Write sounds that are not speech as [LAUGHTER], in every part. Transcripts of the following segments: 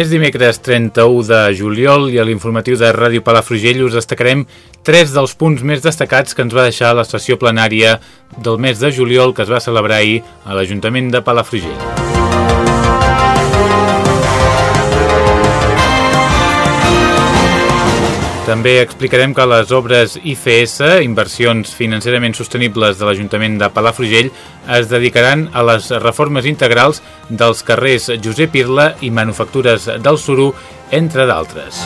És dimecres 31 de juliol i a l'informatiu de Ràdio Palafrugell us destacarem tres dels punts més destacats que ens va deixar la sessió plenària del mes de juliol que es va celebrar ahir a l'Ajuntament de Palafrugell. També explicarem que les obres IFS, inversions financerament sostenibles de l'Ajuntament de Palafrugell, es dedicaran a les reformes integrals dels carrers Josep Irla i Manufactures del Suru, entre d'altres.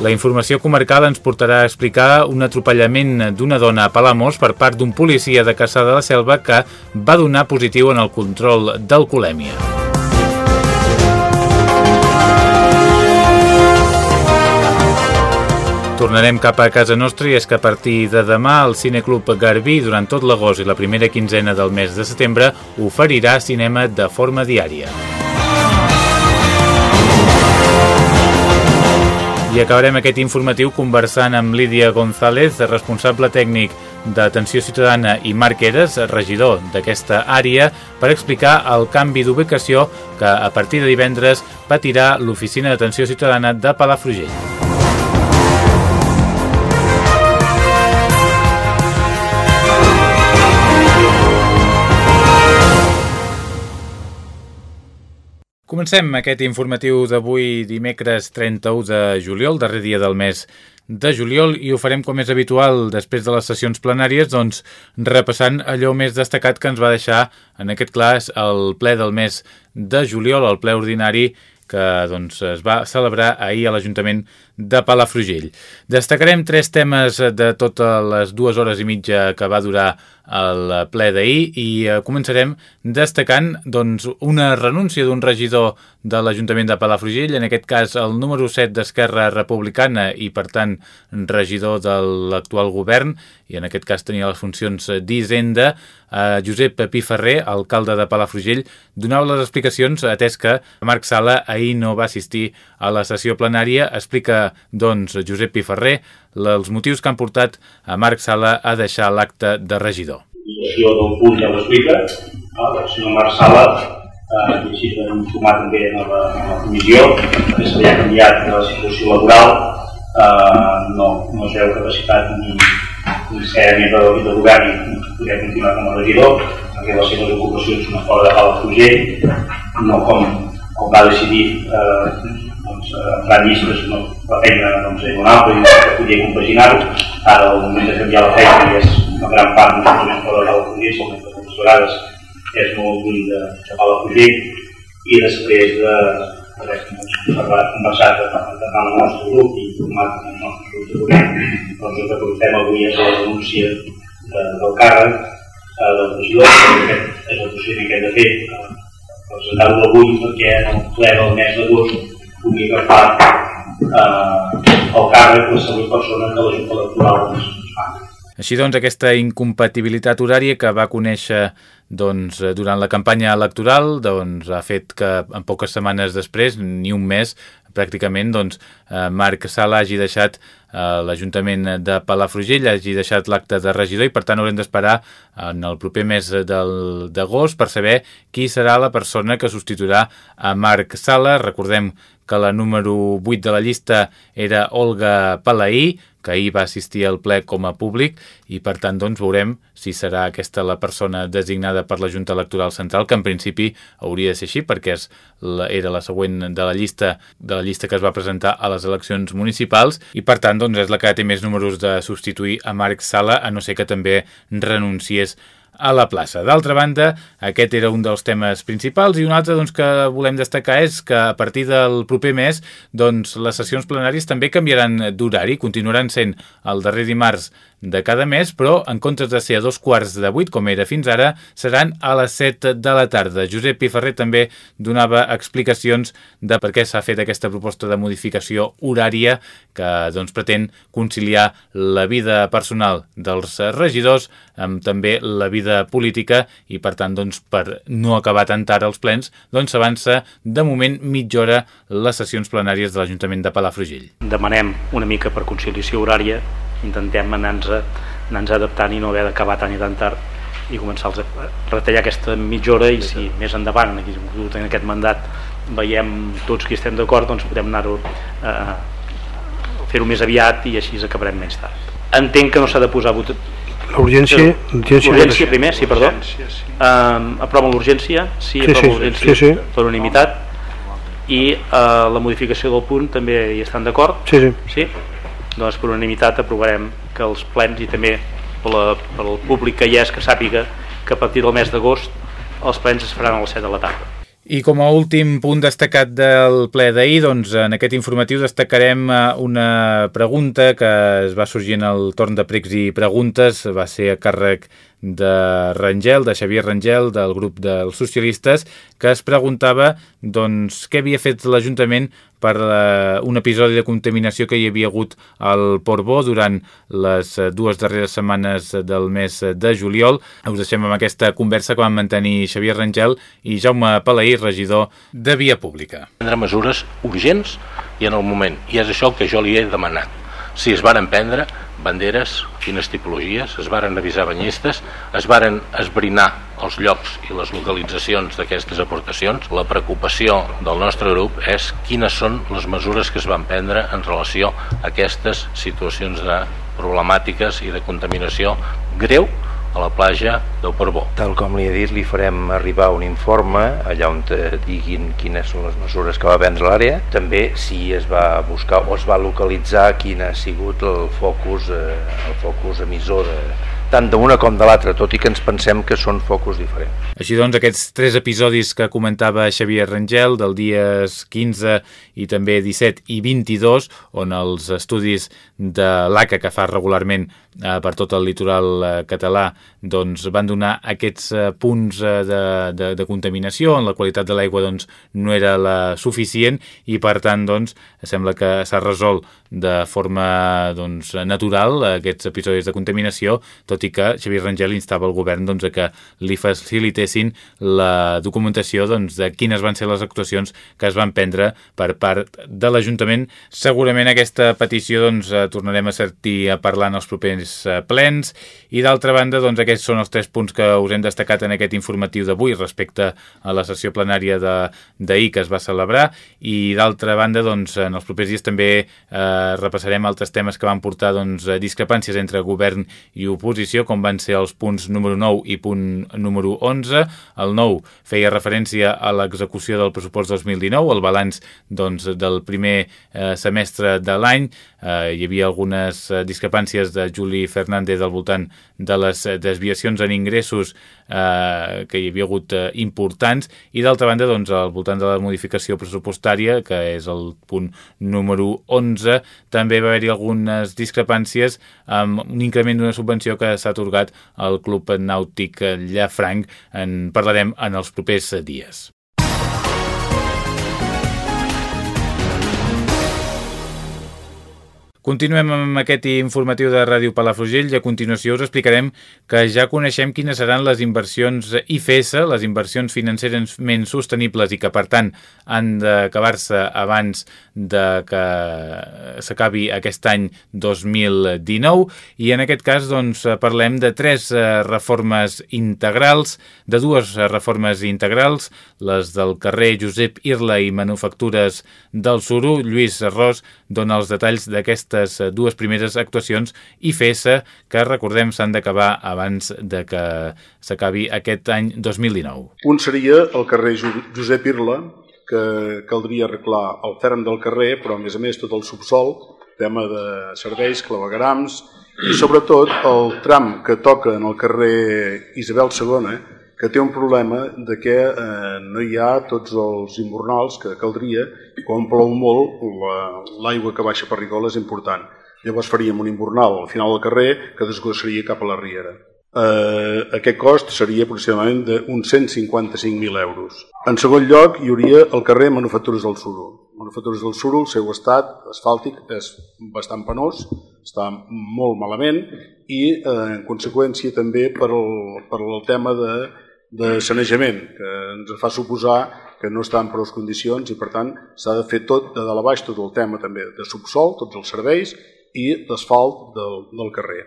La informació comarcal ens portarà a explicar un atropellament d'una dona a Palamós per part d'un policia de Caçà de la Selva que va donar positiu en el control d'alcoholèmia. Tornarem cap a casa nostra i és que a partir de demà el Cineclub Garbí durant tot l'agost i la primera quinzena del mes de setembre oferirà cinema de forma diària. I acabarem aquest informatiu conversant amb Lídia González, responsable tècnic d'Atenció Ciutadana, i Marc Eres, regidor d'aquesta àrea, per explicar el canvi d'ubicació que a partir de divendres patirà l'Oficina d'Atenció Ciutadana de Palafrugell. Comencem aquest informatiu d'avui dimecres 31 de juliol, darrer dia del mes de juliol i ho farem com és habitual després de les sessions plenàries, doncs repassant allò més destacat que ens va deixar en aquest cas el ple del mes de juliol, el ple ordinari que doncs, es va celebrar ahir a l'Ajuntament de Palafrugell. Destacarem tres temes de totes les dues hores i mitja que va durar el ple d'ahir i eh, començarem destacant doncs, una renúncia d'un regidor de l'Ajuntament de Palafrugell, en aquest cas el número 7 d'Esquerra Republicana i per tant regidor de l'actual govern i en aquest cas tenia les funcions d'Hisenda, eh, Josep Pi Ferrer, alcalde de Palafrugell, donava les explicacions atès que Marc Sala ahir no va assistir a la sessió plenària, explica doncs Josep Pi Ferrer els motius que han portat a Marc Sala a deixar l'acte de regidor. I d'un punt ja l'explica, el senyor Marc Sala eh, i així informat també a la, a la comissió que s'havia canviat la situació laboral eh, no, no es veu capacitat ni, ni ser membre del de govern ni poder continuar com a regidor perquè les seves ocupacions són fora de Palafrugell no com, com va decidir eh, entrar llistes, no, la feina doncs, era una altra i no podia compaginar-ho. Ara, al moment de canviar la feina, és una gran part de nosaltres fora de la Fugir, som moltes vegades és molt lluny de, de Palafrugell, i després de haver conversat amb el nostre grup i informat amb el nostre grup de govern, doncs el que portem avui és la denúncia de, del càrrec eh, del regidor, que és el procediment que hem de fer, eh, presentar-ho avui perquè en el ple del mes d'agost pugui agafar eh, el càrrec qualsevol persona que la Junta Electoral. Així doncs, aquesta incompatibilitat horària que va conèixer doncs, durant la campanya electoral doncs, ha fet que en poques setmanes després, ni un mes, pràcticament doncs, eh, Marc Sala hagi deixat eh, l'Ajuntament de Palafrugell, hagi deixat l'acte de regidor i per tant haurem d'esperar en el proper mes d'agost per saber qui serà la persona que substituirà a Marc Sala. Recordem que la número 8 de la llista era Olga Palaí, que ahir va assistir al ple com a públic i per tant doncs veurem si serà aquesta la persona designada per la Junta Electoral Central, que en principi hauria de ser així perquè és la, era la següent de la llista de la llista que es va presentar a les eleccions municipals i per tant doncs és la que té més números de substituir a Marc Sala, a no ser que també renunciés a la plaça. D'altra banda, aquest era un dels temes principals i un altre doncs, que volem destacar és que a partir del proper mes doncs, les sessions plenàries també canviaran d'horari, continuaran sent el darrer dimarts de cada mes, però en comptes de ser a dos quarts de vuit, com era fins ara, seran a les set de la tarda. Josep Piferrer també donava explicacions de per què s'ha fet aquesta proposta de modificació horària que doncs, pretén conciliar la vida personal dels regidors amb també la vida política i, per tant, doncs, per no acabar tan tard els plens, doncs s'avança de moment mitja hora les sessions plenàries de l'Ajuntament de Palafrugell. Demanem una mica per conciliació horària intentem anar-nos anar adaptant i no haver d'acabar tan i tan tard i començar a retallar aquesta mitja hora i si més endavant en aquest mandat veiem tots qui estem d'acord doncs podem anar-ho eh, fer-ho més aviat i així acabarem menys tard entenc que no s'ha de posar vot... l'urgència l'urgència primer, sí, perdó sí. Uh, aprova l'urgència sí, sí, l'urgència sí, sí. per unanimitat i uh, la modificació del punt també hi estan d'acord? Sí, sí. sí? Doncs per unanimitat aprovarem que els plens i també per, el públic que hi és que sàpiga que a partir del mes d'agost els plens es faran a les 7 de la tarda. I com a últim punt destacat del ple d'ahir, doncs en aquest informatiu destacarem eh, una pregunta que es va sorgir en el torn de pregs i preguntes, va ser a càrrec de Rangel, de Xavier Rangel, del grup dels socialistes, que es preguntava doncs, què havia fet l'Ajuntament per uh, un episodi de contaminació que hi havia hagut al Portbó durant les uh, dues darreres setmanes del mes de juliol. Us deixem amb aquesta conversa que van mantenir Xavier Rangel i Jaume Palaí, regidor de Via Pública. Prendre mesures urgents i en el moment, i és això el que jo li he demanat. Si es varen prendre, banderes, quines tipologies, es varen avisar banyistes, es varen esbrinar els llocs i les localitzacions d'aquestes aportacions. La preocupació del nostre grup és quines són les mesures que es van prendre en relació a aquestes situacions de problemàtiques i de contaminació greu a la platja del Porbó. Tal com li he dit, li farem arribar un informe allà on diguin quines són les mesures que va prendre l'àrea, també si es va buscar o es va localitzar quin ha sigut el focus, eh, el focus emissor de, tant d'una com de l'altra, tot i que ens pensem que són focus diferents. Així doncs, aquests tres episodis que comentava Xavier Rangel, del dies 15 i també 17 i 22, on els estudis de l'ACA que fa regularment eh, per tot el litoral eh, català doncs, van donar aquests eh, punts eh, de, de, de contaminació, on la qualitat de l'aigua doncs, no era la suficient i per tant doncs, sembla que s'ha resolt de forma doncs, natural aquests episodis de contaminació, tot i que Xavier Rangel instava el govern doncs, a que li facilitessin la documentació doncs, de quines van ser les actuacions que es van prendre per part de l'Ajuntament. Segurament aquesta petició doncs, eh, tornarem a sentir a parlar en els propers eh, plens i d'altra banda doncs, aquests són els tres punts que us hem destacat en aquest informatiu d'avui respecte a la sessió plenària d'ahir que es va celebrar i d'altra banda doncs, en els propers dies també eh, repassarem altres temes que van portar doncs, discrepàncies entre govern i oposició posició, com van ser els punts número 9 i punt número 11. El 9 feia referència a l'execució del pressupost 2019, el balanç doncs, del primer eh, semestre de l'any. Eh, hi havia algunes eh, discrepàncies de Juli Fernández al voltant de les desviacions en ingressos eh, que hi havia hagut eh, importants i d'altra banda doncs, al voltant de la modificació pressupostària que és el punt número 11 també va haver-hi algunes discrepàncies amb un increment d'una subvenció que s'ha atorgat al Club Nàutic Llafranc en parlarem en els propers dies. Continuem amb aquest informatiu de Ràdio Palafrugell i a continuació us explicarem que ja coneixem quines seran les inversions IFES, les inversions financerament sostenibles i que per tant han d'acabar-se abans de que s'acabi aquest any 2019 i en aquest cas doncs, parlem de tres eh, reformes integrals, de dues reformes integrals, les del carrer Josep Irla i Manufactures del Suru. Lluís Ros dona els detalls d'aquesta aquestes eh, dues primeres actuacions i FESA que, recordem, s'han d'acabar abans de que s'acabi aquest any 2019. Un seria el carrer Josep Irla, que caldria arreglar el ferm del carrer, però a més a més tot el subsol, tema de serveis, clavegrams i sobretot el tram que toca en el carrer Isabel II, que té un problema de que eh, no hi ha tots els invernals que caldria quan plou molt l'aigua la, que baixa per Rigola és important. Llavors faríem un invernal al final del carrer que desgossaria cap a la riera. Eh, aquest cost seria aproximadament d'uns 155.000 euros. En segon lloc, hi hauria el carrer Manufactures del Suro. Manufactures del Suro, el seu estat asfàltic és bastant penós, està molt malament i eh, en conseqüència també per per el tema de de sanejament, que ens fa suposar que no està en prou condicions i per tant s'ha de fer tot de dalt a baix, tot el tema també de subsol, tots els serveis i l'asfalt del, del carrer.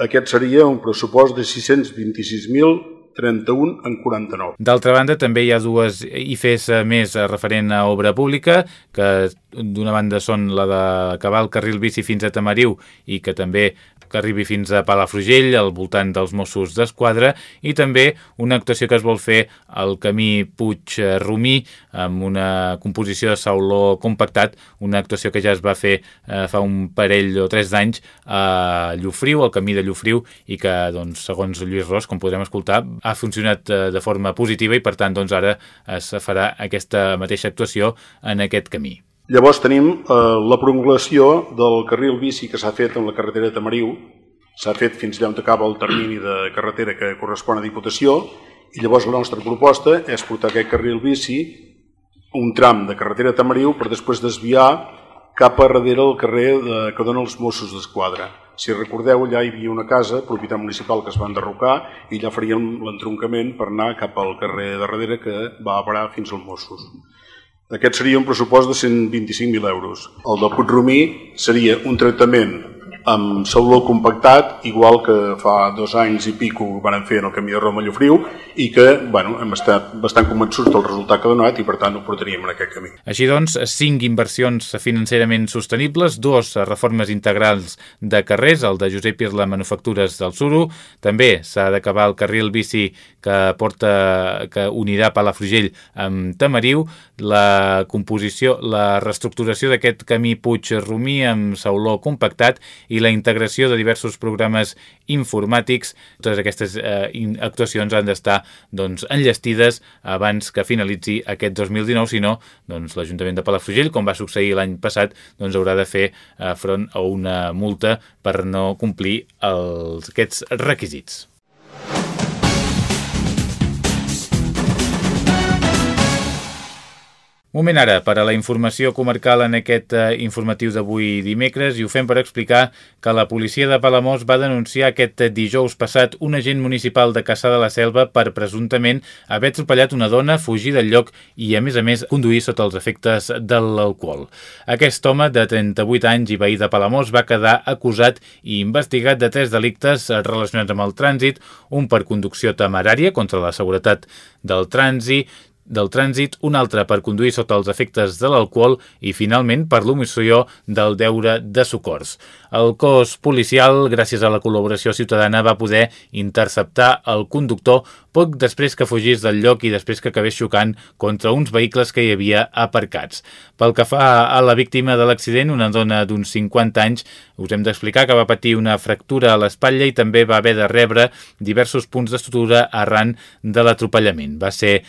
Aquest seria un pressupost de 626.000 31 en 49. D'altra banda, també hi ha dues IFES més referent a obra pública, que d'una banda són la de acabar el carril bici fins a Tamariu i que també que arribi fins a Palafrugell, al voltant dels Mossos d'Esquadra, i també una actuació que es vol fer al camí Puig-Romí, amb una composició de sauló compactat, una actuació que ja es va fer eh, fa un parell o tres d'anys a Llufriu, al camí de Llufriu, i que, doncs, segons Lluís Ros, com podrem escoltar, ha funcionat eh, de forma positiva i, per tant, doncs, ara es farà aquesta mateixa actuació en aquest camí. Llavors tenim eh, la prolongació del carril bici que s'ha fet en la carretera de Tamariu, s'ha fet fins allà on acaba el termini de carretera que correspon a Diputació, i llavors la nostra proposta és portar aquest carril bici un tram de carretera de Tamariu per després desviar cap a darrere el carrer de, que dona els Mossos d'Esquadra. Si recordeu, allà hi havia una casa, propietat municipal, que es va enderrocar i allà faríem l'entroncament per anar cap al carrer de darrere que va a parar fins als Mossos. Aquest seria un pressupost de 125.000 euros. El del Puigromí seria un tractament amb sauló compactat, igual que fa dos anys i pico van fer en el camí de Roma Llofriu i que bueno, hem estat bastant convençuts del resultat que ha donat i per tant ho portaríem en aquest camí. Així doncs, cinc inversions financerament sostenibles, dos reformes integrals de carrers, el de Josep Irla Manufactures del Suro, també s'ha d'acabar el carril bici que porta que unirà Palafrugell amb Tamariu, la composició, la reestructuració d'aquest camí Puig-Romí amb sauló compactat i la integració de diversos programes informàtics. Totes aquestes eh, actuacions han d'estar doncs, enllestides abans que finalitzi aquest 2019, si no, doncs, l'Ajuntament de Palafrugell, com va succeir l'any passat, doncs, haurà de fer eh, front a una multa per no complir els, aquests requisits. Moment ara per a la informació comarcal en aquest eh, informatiu d'avui dimecres i ho fem per explicar que la policia de Palamós va denunciar aquest dijous passat un agent municipal de Caçà de la Selva per presumptament haver atropellat una dona, fugir del lloc i a més a més conduir sota els efectes de l'alcohol. Aquest home de 38 anys i veí de Palamós va quedar acusat i investigat de tres delictes relacionats amb el trànsit, un per conducció temerària contra la seguretat del trànsit, del trànsit, un altre per conduir sota els efectes de l'alcohol i, finalment, per l'omissió del deure de socors. El cos policial, gràcies a la col·laboració ciutadana, va poder interceptar el conductor poc després que fugís del lloc i després que acabés xocant contra uns vehicles que hi havia aparcats. Pel que fa a la víctima de l'accident, una dona d'uns 50 anys, us hem d'explicar que va patir una fractura a l'espatlla i també va haver de rebre diversos punts de sutura arran de l'atropellament. Va ser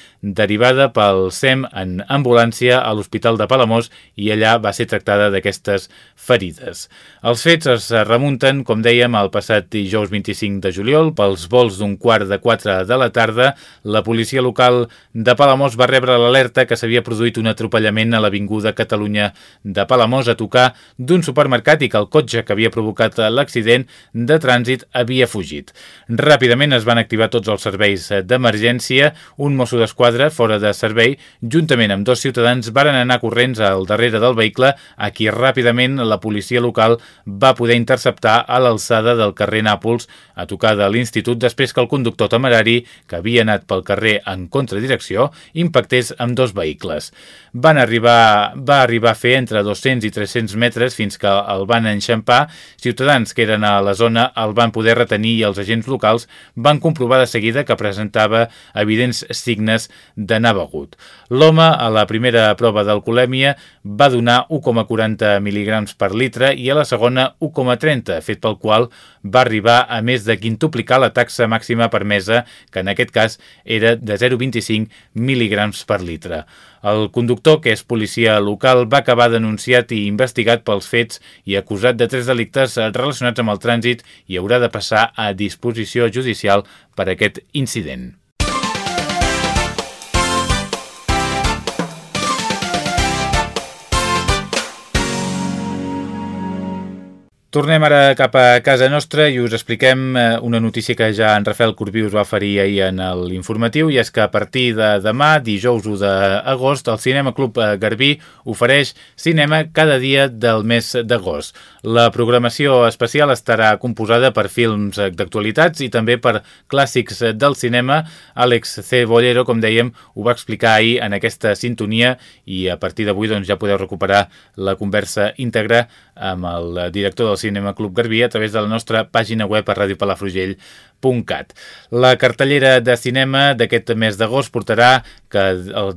derivada pel SEM en ambulància a l'Hospital de Palamós i allà va ser tractada d'aquestes ferides. Els fets es remunten, com dèiem, al passat dijous 25 de juliol pels vols d'un quart de quatre de la tarda, la policia local de Palamós va rebre l'alerta que s'havia produït un atropellament a l'Avinguda Catalunya de Palamós a tocar d'un supermercat i que el cotxe que havia provocat l'accident de trànsit havia fugit. Ràpidament es van activar tots els serveis d'emergència, un mosso d'esquadra fora de servei, juntament amb dos ciutadans, varen anar corrents al darrere del vehicle, a qui ràpidament la policia local va poder interceptar a l'alçada del carrer Nàpols, a tocar de l'institut després que el conductor temerari que havia anat pel carrer en contradirecció, impactés amb dos vehicles. Van arribar, va arribar a fer entre 200 i 300 metres fins que el van enxampar. Ciutadans que eren a la zona el van poder retenir i els agents locals van comprovar de seguida que presentava evidents signes d'anar n'ha begut. L'home, a la primera prova d'alcoholèmia, va donar 1,40 mg per litre i a la segona 1,30, fet pel qual va arribar a més de quintuplicar la taxa màxima permesa, que en aquest cas era de 0,25 mg per litre. El conductor, que és policia local, va acabar denunciat i investigat pels fets i acusat de tres delictes relacionats amb el trànsit i haurà de passar a disposició judicial per aquest incident. Tornem ara cap a casa nostra i us expliquem eh, una notícia que ja en Rafael Corbí us va oferir ahir en l'informatiu i és que a partir de demà, dijous 1 d'agost, el Cinema Club eh, Garbí ofereix cinema cada dia del mes d'agost. La programació especial estarà composada per films d'actualitats i també per clàssics del cinema. Àlex C. Bollero, com dèiem, ho va explicar ahir en aquesta sintonia i a partir d'avui doncs, ja podeu recuperar la conversa íntegra amb el director del Cinema Club Garbí a través de la nostra pàgina web a radiopalafrugell.cat. La cartellera de cinema d'aquest mes d'agost portarà que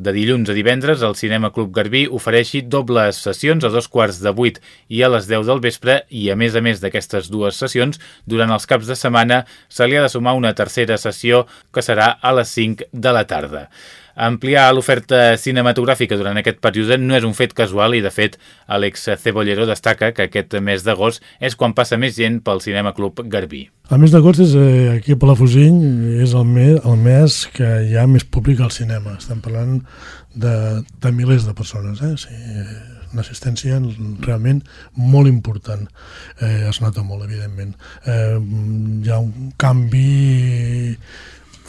de dilluns a divendres el Cinema Club Garbí ofereixi dobles sessions a dos quarts de vuit i a les 10 del vespre i a més a més d'aquestes dues sessions, durant els caps de setmana se li ha de sumar una tercera sessió que serà a les 5 de la tarda. Ampliar l'oferta cinematogràfica durant aquest període no és un fet casual i, de fet, Àlex Cebollero destaca que aquest mes d'agost és quan passa més gent pel Cinema Club Garbí. El mes d'agost és eh, aquí a Palafrugell és el mes, el mes que hi ha més públic al cinema. Estem parlant de, de milers de persones. Eh? Sí, una assistència realment molt important. Eh, es nota molt, evidentment. Eh, hi ha un canvi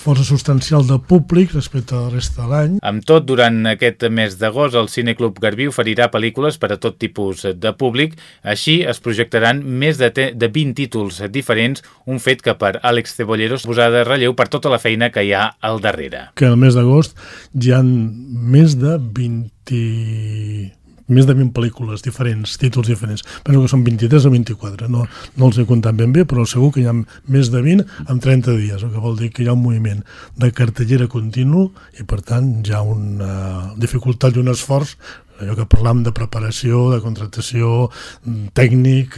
força substancial de públic respecte a la resta de l'any. Amb tot, durant aquest mes d'agost, el Cineclub Garbí oferirà pel·lícules per a tot tipus de públic. Així es projectaran més de, de 20 títols diferents, un fet que per Àlex Cebolleros posarà de relleu per tota la feina que hi ha al darrere. Que el mes d'agost hi ha més de 20 més de 20 pel·lícules diferents, títols diferents. Penso que són 23 o 24, no, no els he comptat ben bé, però segur que hi ha més de 20 en 30 dies, el que vol dir que hi ha un moviment de cartellera continu i, per tant, hi ha una dificultat i un esforç allò que parlam de preparació, de contractació tècnic,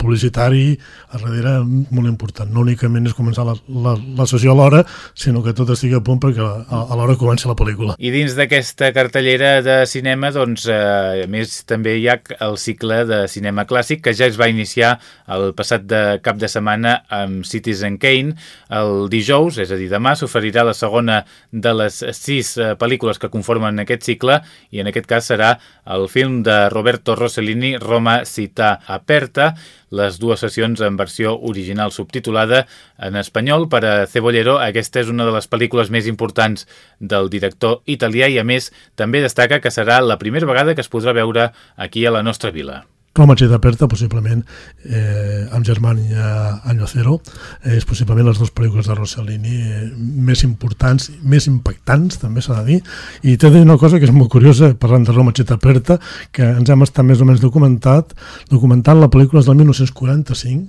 publicitari, a darrere molt important. No únicament és començar la, la, la sessió a l'hora, sinó que tot estigui a punt perquè a, a l'hora comença la pel·lícula. I dins d'aquesta cartellera de cinema, doncs, eh, a més, també hi ha el cicle de cinema clàssic que ja es va iniciar el passat de cap de setmana amb Citizen Kane. El dijous, és a dir, demà, s'oferirà la segona de les sis eh, pel·lícules que conformen aquest cicle i en aquest cas el film de Roberto Rossellini, Roma Città Aperta, les dues sessions en versió original subtitulada en espanyol per a Cebollero. Aquesta és una de les pel·lícules més importants del director italià i, a més, també destaca que serà la primera vegada que es podrà veure aquí a la nostra vila. Roma Città Aperta, possiblement, eh, amb Germania Año Cero, eh, és possiblement les dues pel·lícules de Rossellini eh, més importants, més impactants, també s'ha de dir, i t'he de dir una cosa que és molt curiosa, parlant de Roma Città Aperta, que ens hem estat més o menys documentat, documentant la pel·lícula del 1945,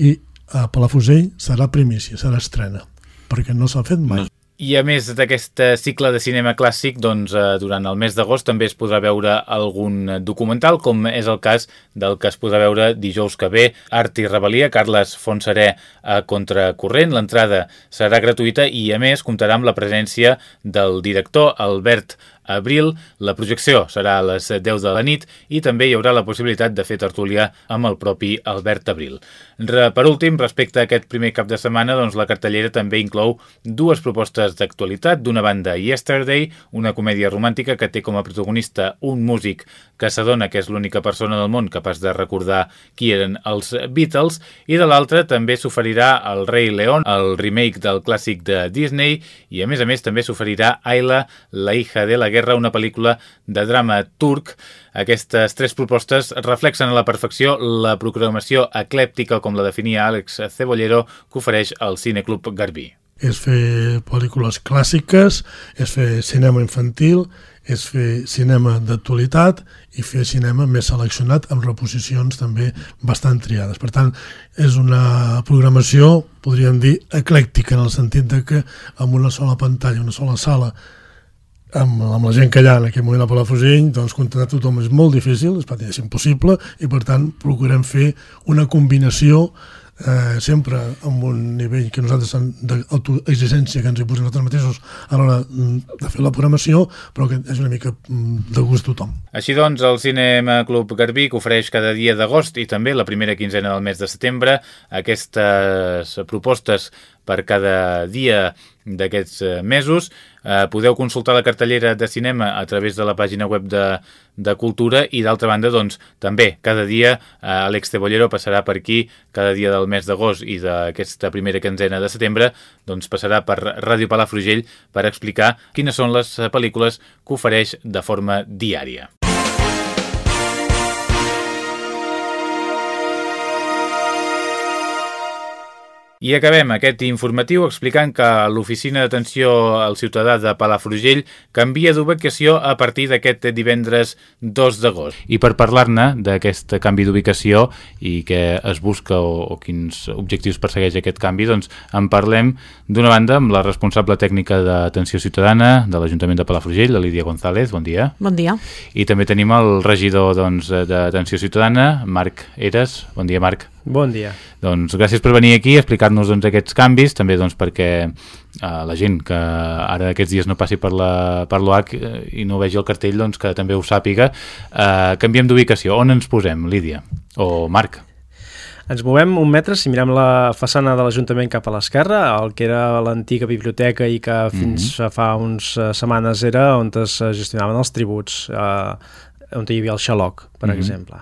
i a Palafusell serà primícia, serà estrena, perquè no s'ha fet mai. No i a més d'aquest cicle de cinema clàssic, doncs, eh, durant el mes d'agost també es podrà veure algun documental, com és el cas del que es podrà veure dijous que ve, Art i Rebel·lia, Carles Fonseré a Contracorrent. L'entrada serà gratuïta i, a més, comptarà amb la presència del director Albert abril. La projecció serà a les 10 de la nit i també hi haurà la possibilitat de fer tertúlia amb el propi Albert Abril. Per últim, respecte a aquest primer cap de setmana, doncs la cartellera també inclou dues propostes d'actualitat. D'una banda, Yesterday, una comèdia romàntica que té com a protagonista un músic que s'adona que és l'única persona del món capaç de recordar qui eren els Beatles, i de l'altra també s'oferirà El rei León, el remake del clàssic de Disney, i a més a més també s'oferirà Ayla, la hija de la guerra, una pel·lícula de drama turc. Aquestes tres propostes reflexen a la perfecció la programació eclèptica, com la definia Àlex Cebollero, que ofereix el Cineclub Garbí. És fer pel·lícules clàssiques, és fer cinema infantil, és fer cinema d'actualitat i fer cinema més seleccionat amb reposicions també bastant triades. Per tant, és una programació, podríem dir, eclèctica, en el sentit de que amb una sola pantalla, una sola sala amb, amb la gent que hi ha en aquell moment a Palafrugell, doncs contactar tothom és molt difícil, és pràcticament impossible, i per tant procurem fer una combinació eh, sempre amb un nivell que nosaltres d'autoexigència que ens hi posem nosaltres mateixos a l'hora mm, de fer la programació, però que és una mica mm, de gust tothom. Així doncs, el Cinema Club Garbí que ofereix cada dia d'agost i també la primera quinzena del mes de setembre aquestes propostes per cada dia d'aquests eh, mesos. Eh, podeu consultar la cartellera de cinema a través de la pàgina web de, de Cultura i d'altra banda, doncs, també cada dia eh, Àlex Cebollero passarà per aquí cada dia del mes d'agost i d'aquesta primera quinzena de setembre doncs passarà per Ràdio Palafrugell per explicar quines són les pel·lícules que ofereix de forma diària. I acabem aquest informatiu explicant que l'Oficina d'Atenció al Ciutadà de Palafrugell canvia d'ubicació a partir d'aquest divendres 2 d'agost. I per parlar-ne d'aquest canvi d'ubicació i què es busca o, o quins objectius persegueix aquest canvi, doncs en parlem d'una banda amb la responsable tècnica d'Atenció Ciutadana de l'Ajuntament de Palafrugell, la Lídia González. Bon dia. Bon dia. I també tenim el regidor doncs, d'Atenció doncs, Ciutadana, Marc Eres. Bon dia, Marc. Bon dia. Doncs gràcies per venir aquí a explicar-nos doncs, aquests canvis, també doncs, perquè eh, la gent que ara aquests dies no passi per l'OH eh, i no vegi el cartell, doncs, que també ho sàpiga. Eh, canviem d'ubicació. On ens posem, Lídia? O Marc? Ens movem un metre si mirem la façana de l'Ajuntament cap a l'esquerra, el que era l'antiga biblioteca i que fins mm -hmm. fa uns uh, setmanes era on es gestionaven els tributs. Uh, on hi havia el xaloc, per mm -hmm. exemple.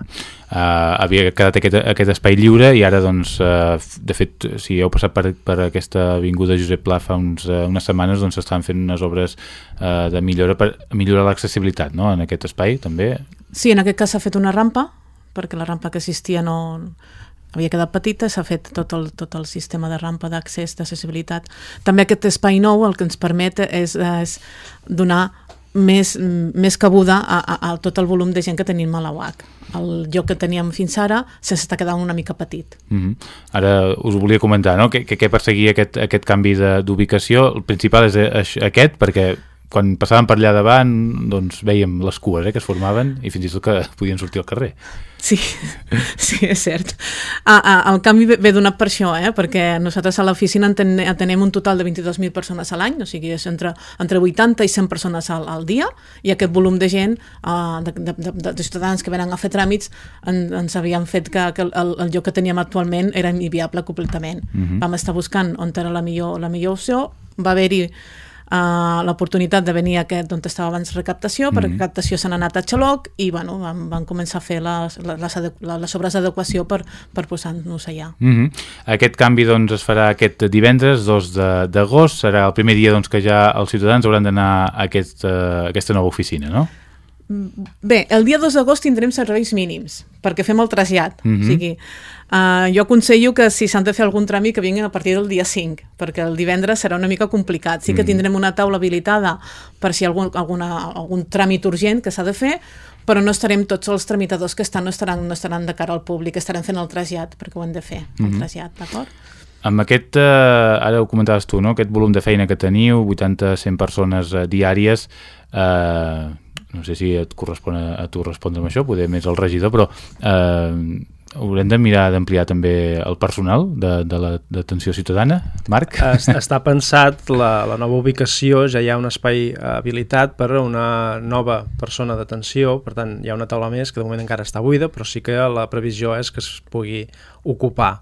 Uh, havia quedat aquest, aquest espai lliure i ara, doncs, uh, de fet, si heu passat per, per aquesta avinguda Josep Pla fa uns, uh, unes setmanes, doncs s'estan fent unes obres uh, de millora per millorar l'accessibilitat no? en aquest espai, també. Sí, en aquest cas s'ha fet una rampa, perquè la rampa que existia no, havia quedat petita, s'ha fet tot el, tot el sistema de rampa d'accés, d'accessibilitat. També aquest espai nou el que ens permet és, és donar més, més cabuda a, a, a tot el volum de gent que tenim a la UAC. El lloc que teníem fins ara s'està quedant una mica petit. Mm -hmm. Ara us volia comentar, no?, què, què perseguia aquest, aquest canvi d'ubicació. El principal és aquest, perquè quan passàvem per allà davant doncs veiem les cues eh, que es formaven i fins i tot que podien sortir al carrer. Sí, [LAUGHS] sí, és cert. Ah, ah, el canvi ve, ve donat per això, eh? perquè nosaltres a l'oficina atenem un total de 22.000 persones a l'any, o sigui, és entre, entre 80 i 100 persones al, al dia, i aquest volum de gent, uh, de, de, de, de ciutadans que venen a fer tràmits, en, ens havien fet que, que el, el lloc que teníem actualment era inviable completament. Uh mhm. -huh. Vam estar buscant on era la millor, la millor opció, va haver-hi uh, l'oportunitat de venir a aquest on estava abans recaptació, perquè mm -hmm. recaptació se n'ha anat a Xaloc i bueno, van, van començar a fer les, les, les obres d'adequació per, per posar-nos allà. Mm -hmm. Aquest canvi doncs, es farà aquest divendres, 2 d'agost, serà el primer dia doncs, que ja els ciutadans hauran d'anar a, aquest, uh, aquesta nova oficina, no? Bé, el dia 2 d'agost tindrem serveis mínims, perquè fem el trasllat. Mm -hmm. O sigui, uh, jo aconsello que si s'han de fer algun tràmit que vinguin a partir del dia 5, perquè el divendres serà una mica complicat. Sí que -hmm. tindrem una taula habilitada per si hi ha algun, alguna, algun tràmit urgent que s'ha de fer, però no estarem tots els tramitadors que estan no estaran, no estaran de cara al públic, estarem fent el trasllat, perquè ho hem de fer, el mm -hmm. trasllat, d'acord? Amb aquest, eh, ara ho comentaves tu, no? aquest volum de feina que teniu, 80-100 persones eh, diàries, eh, no sé si et correspon a, a tu respondre amb això, poder més el regidor, però eh, haurem de mirar d'ampliar també el personal de, de l'atenció ciutadana, Marc? Està pensat la, la nova ubicació, ja hi ha un espai habilitat per a una nova persona d'atenció, per tant hi ha una taula més que de moment encara està buida, però sí que la previsió és que es pugui ocupar.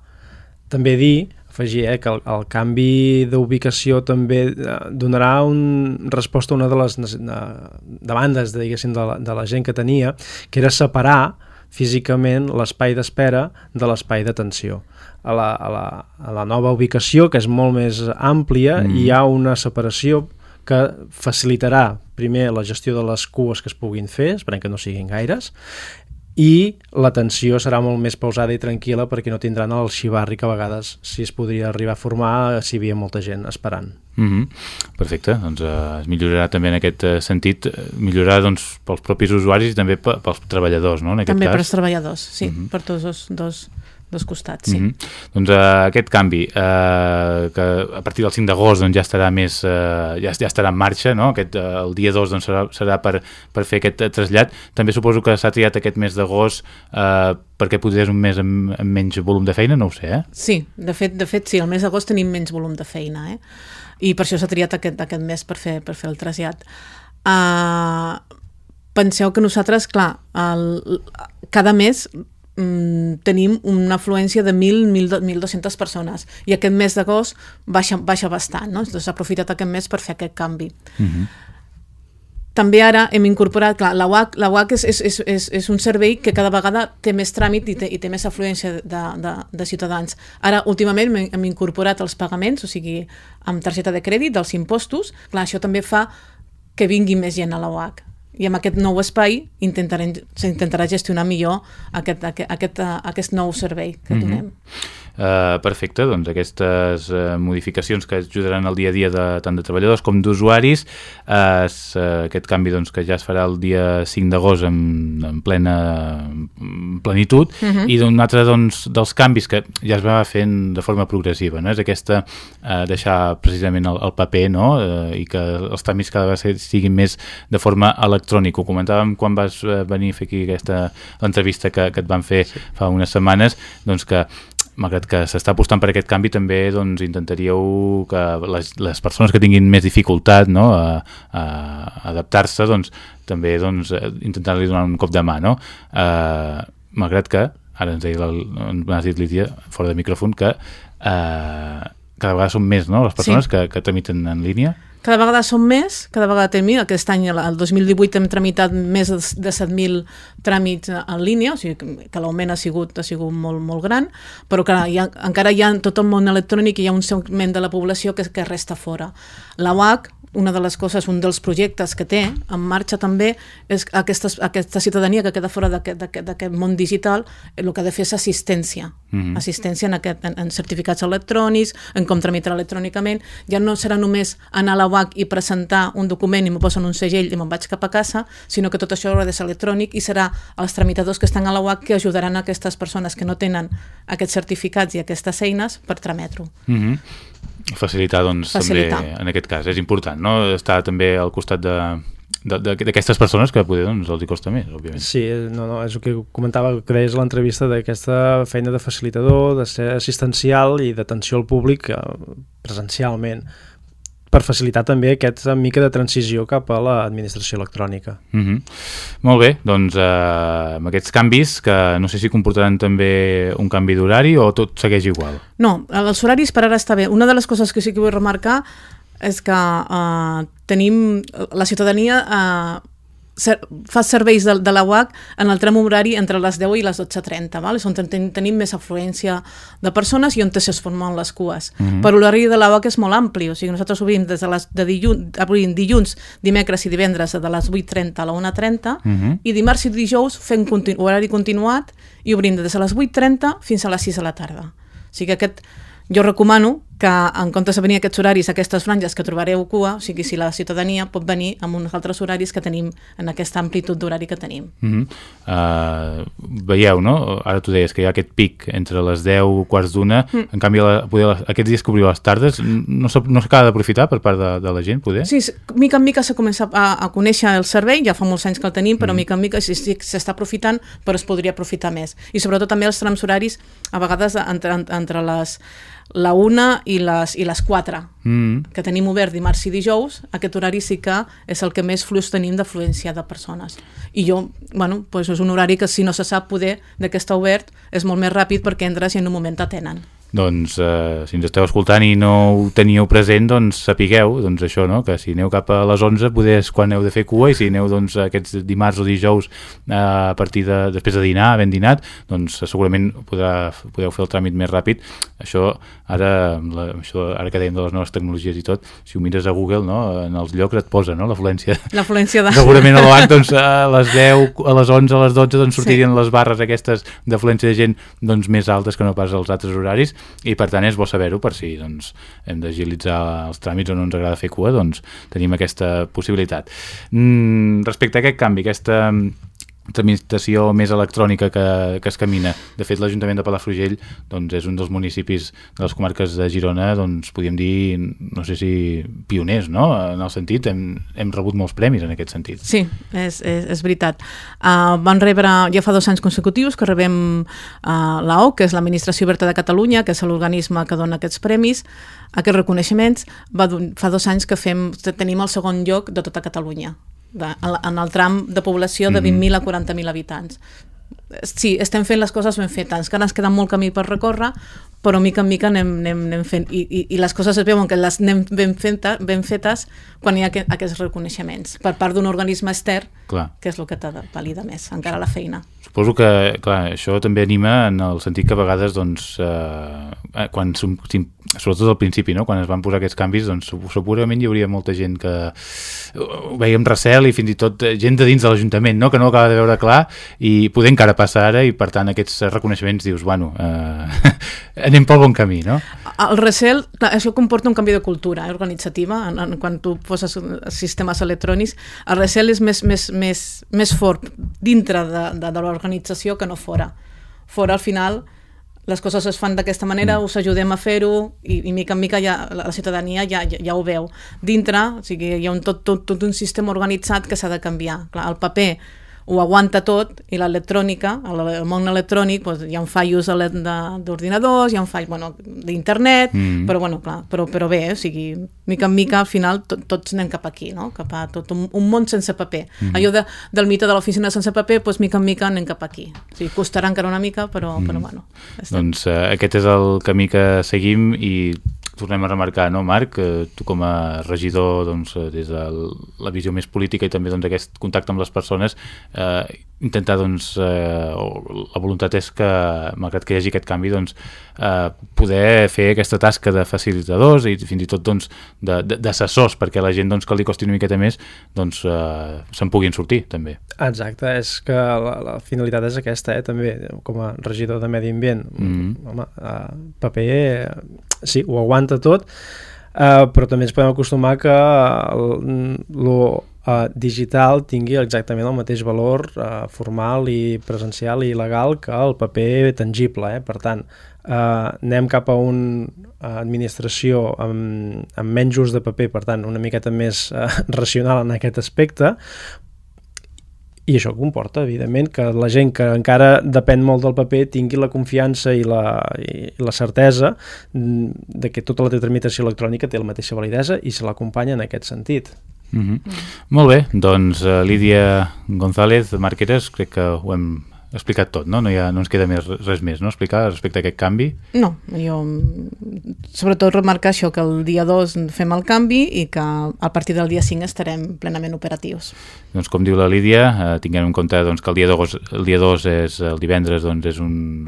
També dir afegir eh, que el, el canvi d'ubicació també eh, donarà un resposta a una de les de, demandes de, de, la, de la gent que tenia, que era separar físicament l'espai d'espera de l'espai d'atenció. A, la, a, la, a la nova ubicació, que és molt més àmplia, mm. hi ha una separació que facilitarà primer la gestió de les cues que es puguin fer, esperem que no siguin gaires, i l'atenció serà molt més pausada i tranquil·la perquè no tindran el xivarri que a vegades si es podria arribar a formar si hi havia molta gent esperant. Mm -hmm. Perfecte, doncs eh, es millorarà també en aquest eh, sentit, millorarà doncs, pels propis usuaris i també pels treballadors, no? En aquest també cas. pels treballadors, sí, mm -hmm. per tots dos, dos dos costats, sí. Mm -hmm. Doncs uh, aquest canvi, uh, que a partir del 5 d'agost doncs, ja estarà més uh, ja, ja estarà en marxa, no? aquest, uh, el dia 2 doncs, serà, serà per, per fer aquest trasllat. També suposo que s'ha triat aquest mes d'agost uh, perquè potser és un mes amb, amb menys volum de feina, no ho sé, eh? Sí, de fet, de fet sí, el mes d'agost tenim menys volum de feina, eh? I per això s'ha triat aquest, aquest mes per fer, per fer el trasllat. Uh, penseu que nosaltres, clar, el, cada mes mm, tenim una afluència de 1.000-1.200 persones i aquest mes d'agost baixa, baixa bastant, no? Doncs s'ha aprofitat aquest mes per fer aquest canvi. Uh mhm. -huh. També ara hem incorporat, clar, la UAC, la UAC és, és, és, és, és un servei que cada vegada té més tràmit i té, i té més afluència de, de, de ciutadans. Ara, últimament, hem, hem incorporat els pagaments, o sigui, amb targeta de crèdit dels impostos. Clar, això també fa que vingui més gent a la UAC i amb aquest nou espai s'intentarà gestionar millor aquest, aquest, aquest, aquest nou servei que mm -hmm. Uh, perfecte, doncs aquestes uh, modificacions que ajudaran al dia a dia de, tant de treballadors com d'usuaris uh, uh, aquest canvi doncs, que ja es farà el dia 5 d'agost en, en plena plenitud uh mhm. -huh. i d'un altre doncs, dels canvis que ja es va fent de forma progressiva no? és aquesta uh, deixar precisament el, el paper no? uh, i que els tràmits cada vegada siguin més de forma electrònica ho comentàvem quan vas venir a fer aquí aquesta entrevista que, que et van fer sí. fa unes setmanes doncs que malgrat que s'està apostant per aquest canvi, també doncs, intentaríeu que les, les persones que tinguin més dificultat no, a, a adaptar-se, doncs, també doncs, intentar-li donar un cop de mà. No? Uh, malgrat que, ara ens deia, m'has dit Lídia, fora de micròfon, que uh, cada vegada són més no, les persones sí. que, que tramiten en línia. Cada vegada som més, cada vegada tenim, aquest any, el 2018, hem tramitat més de 7.000 tràmits en línia, o sigui que l'augment ha sigut, ha sigut molt, molt gran, però que hi ha, encara hi ha tot el món electrònic i hi ha un segment de la població que, que resta fora. La UAC, una de les coses, un dels projectes que té en marxa també és aquesta, aquesta ciutadania que queda fora d'aquest món digital, el que ha de fer és assistència, mm -hmm. assistència en, aquest, en, en certificats electrònics, en com tramitar electrònicament, ja no serà només anar a la UAC i presentar un document i m'ho posen un segell i me'n vaig cap a casa, sinó que tot això haurà de ser electrònic i serà els tramitadors que estan a la UAC que ajudaran a aquestes persones que no tenen aquests certificats i aquestes eines per trametre-ho. Mm -hmm facilitar, doncs, facilitar. també, en aquest cas, és important, no? Estar també al costat de, d'aquestes persones que poder doncs, els hi costa més, òbviament. Sí, no, no, és el que comentava que deies l'entrevista d'aquesta feina de facilitador, de ser assistencial i d'atenció al públic eh, presencialment per facilitar també aquesta mica de transició cap a l'administració electrònica. Mm -hmm. Molt bé, doncs eh, amb aquests canvis que no sé si comportaran també un canvi d'horari o tot segueix igual? No, els horaris per ara està bé. Una de les coses que sí que vull remarcar és que eh, tenim la ciutadania eh, fa serveis de, de la UAC en el tram horari entre les 10 i les 12.30, val? és on ten, tenim més afluència de persones i on es formen les cues. Mm -hmm. Però l'horari de la UAC és molt ampli, o sigui, nosaltres obrim des de, les, de dilluns, obrim dilluns, dimecres i divendres de les 8.30 a la 1.30 mm -hmm. i dimarts i dijous fem continu, horari continuat i obrim des de les 8.30 fins a les 6 de la tarda. O sigui que aquest, jo recomano que en comptes de venir aquests horaris, aquestes franges que trobareu cua, o sigui, si la ciutadania pot venir amb uns altres horaris que tenim en aquesta amplitud d'horari que tenim. Mm -hmm. uh, veieu, no? Ara tu deies que hi ha aquest pic entre les 10, quarts d'una, mm. en canvi la, poder, aquests dies que obriu les tardes no s'acaba d'aprofitar per part de, de la gent, poder? Sí, mica en mica s'ha començat a, a conèixer el servei, ja fa molts anys que el tenim, però mm. mica en mica s'està aprofitant, però es podria aprofitar més. I sobretot també els trams horaris, a vegades entre, entre les la una i les, i les 4, mm. que tenim obert dimarts i dijous, aquest horari sí que és el que més flux tenim d'afluència de persones. I jo, bueno, pues és un horari que si no se sap poder de què està obert, és molt més ràpid perquè entres i en un moment t'atenen doncs eh, si ens esteu escoltant i no ho teníeu present, doncs sapigueu doncs això, no? que si aneu cap a les 11 poder és quan heu de fer cua i si aneu doncs, aquests dimarts o dijous eh, a partir de, després de dinar, ben dinat doncs segurament podrà, podeu fer el tràmit més ràpid això ara, la, això, ara que dèiem de les noves tecnologies i tot, si ho mires a Google no? en els llocs et posa no? l'afluència de... segurament a l'OAC doncs, a les 10, a les 11, a les 12 doncs, sortirien sí. les barres aquestes d'afluència de gent doncs, més altes que no pas els altres horaris i per tant és bo saber-ho per si doncs, hem d'agilitzar els tràmits o no ens agrada fer cua, doncs tenim aquesta possibilitat. Mm, respecte a aquest canvi, aquesta tramitació més electrònica que, que es camina. De fet, l'Ajuntament de Palafrugell doncs, és un dels municipis de les comarques de Girona, doncs, podríem dir, no sé si pioners, no? En el sentit, hem, hem rebut molts premis en aquest sentit. Sí, és, és, és veritat. Uh, van rebre, ja fa dos anys consecutius que rebem uh, l'AO, que és l'Administració Oberta de Catalunya, que és l'organisme que dona aquests premis, aquests reconeixements. Va, fa dos anys que fem, tenim el segon lloc de tota Catalunya de, en el tram de població de 20.000 mm-hmm. a 40.000 habitants. Sí, estem fent les coses ben fetes, encara ens queda molt camí per recórrer, però mica en mica anem, anem, anem fent, i, i, i les coses es veuen que les anem ben, feta, ben fetes quan hi ha aquest, aquests reconeixements per part d'un organisme extern, clar. que és el que t'ha de valida més, encara la feina. Suposo que, clar, això també anima en el sentit que a vegades, doncs, eh, quan, sobretot al principi, no? quan es van posar aquests canvis, doncs segurament hi hauria molta gent que ho veia amb recel i fins i tot gent de dins de l'Ajuntament, no? que no acaba de veure clar i poder encara passar ara i per tant aquests reconeixements dius, bueno, eh, [LAUGHS] anem pel bon camí, no? El recel, clar, això comporta un canvi de cultura eh, organitzativa, en, en, quan tu poses sistemes electrònics, el recel és més, més, més, més fort dintre de, de, de l'organització que no fora. Fora, al final, les coses es fan d'aquesta manera, mm. us ajudem a fer-ho i, i mica en mica ja, la ciutadania ja, ja, ja ho veu. Dintre, o sigui, hi ha un, tot, tot, tot un sistema organitzat que s'ha de canviar. Clar, el paper ho aguanta tot i l'electrònica, el món electrònic, doncs, hi ha un fallos d'ordinadors, hi ha un fall bueno, d'internet, mm. però, bueno, clar, però, però bé, o sigui, mica en mica al final tot, tots anem cap aquí, no? cap a tot un, un món sense paper. Mm. Allò de, del mite de l'oficina sense paper, doncs mica en mica anem cap aquí. O sigui, costarà encara una mica, però, mm. però bueno. Estem. Doncs uh, aquest és el camí que seguim i tornem a remarcar, no, Marc, tu com a regidor, doncs, eh, des de la visió més política i també doncs, aquest contacte amb les persones, eh, intentar, doncs, eh, la voluntat és que, malgrat que hi hagi aquest canvi, doncs, eh, poder fer aquesta tasca de facilitadors i fins i tot doncs, d'assessors, perquè la gent doncs, que li costi una miqueta més doncs, eh, se'n puguin sortir, també. Exacte, és que la, la finalitat és aquesta, eh, també, com a regidor de Medi Ambient. Mm -hmm. Home, eh, paper, eh, sí, ho aguanta tot, eh, però també ens podem acostumar que el, lo eh, digital tingui exactament el mateix valor eh, formal i presencial i legal que el paper tangible. Eh? Per tant, eh, anem cap a una uh, administració amb, amb menys ús de paper, per tant, una miqueta més uh, [LAUGHS] racional en aquest aspecte, i això comporta, evidentment, que la gent que encara depèn molt del paper tingui la confiança i la, i la certesa mm, de que tota la tramitació electrònica té la mateixa validesa i se l'acompanya en aquest sentit. Mm -hmm. Mm. Molt bé, doncs uh, Lídia González, Marqueres, crec que ho hem explicat tot, no? No, ha, no ens queda més, res més, no? Explicar respecte a aquest canvi? No, jo sobretot remarcar això, que el dia 2 fem el canvi i que a partir del dia 5 estarem plenament operatius. Doncs com diu la Lídia, eh, tinguem en compte doncs, que el dia 2, el dia 2 és el divendres, doncs, és, un,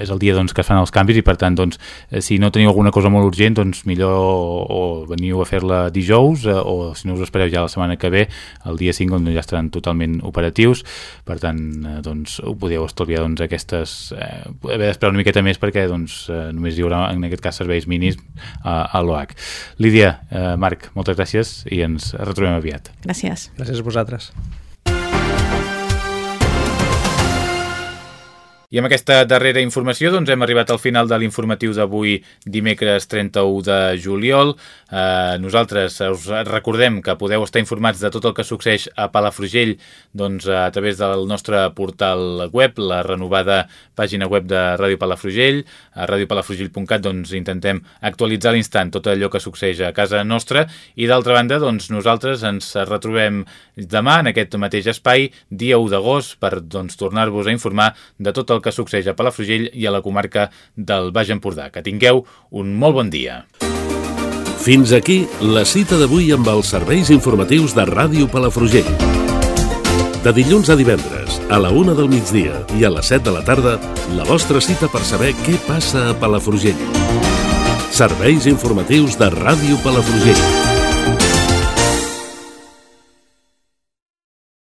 és el dia doncs, que es fan els canvis i per tant, doncs, eh, si no teniu alguna cosa molt urgent, doncs millor o, o veniu a fer-la dijous eh, o si no us espereu ja la setmana que ve, el dia 5 doncs, ja estaran totalment operatius, per tant, eh, doncs, ho podeu estalviar doncs, aquestes... Eh, haver d'esperar una miqueta més perquè doncs, eh, només hi haurà en aquest cas serveis minis a, a l'OAC. Lídia, eh, Marc, moltes gràcies i ens retrobem aviat. Gràcies. Gràcies a vosaltres. atrás. I amb aquesta darrera informació doncs, hem arribat al final de l'informatiu d'avui dimecres 31 de juliol. Eh, nosaltres us recordem que podeu estar informats de tot el que succeeix a Palafrugell doncs, a través del nostre portal web, la renovada pàgina web de Ràdio Palafrugell. A radiopalafrugell.cat doncs, intentem actualitzar a l'instant tot allò que succeeix a casa nostra i d'altra banda doncs, nosaltres ens retrobem demà en aquest mateix espai, dia 1 d'agost, per doncs, tornar-vos a informar de tot el que succeeix a Palafrugell i a la comarca del Baix Empordà. Que tingueu un molt bon dia. Fins aquí la cita d'avui amb els serveis informatius de Ràdio Palafrugell. De dilluns a divendres, a la una del migdia i a les 7 de la tarda, la vostra cita per saber què passa a Palafrugell. Serveis informatius de Ràdio Palafrugell.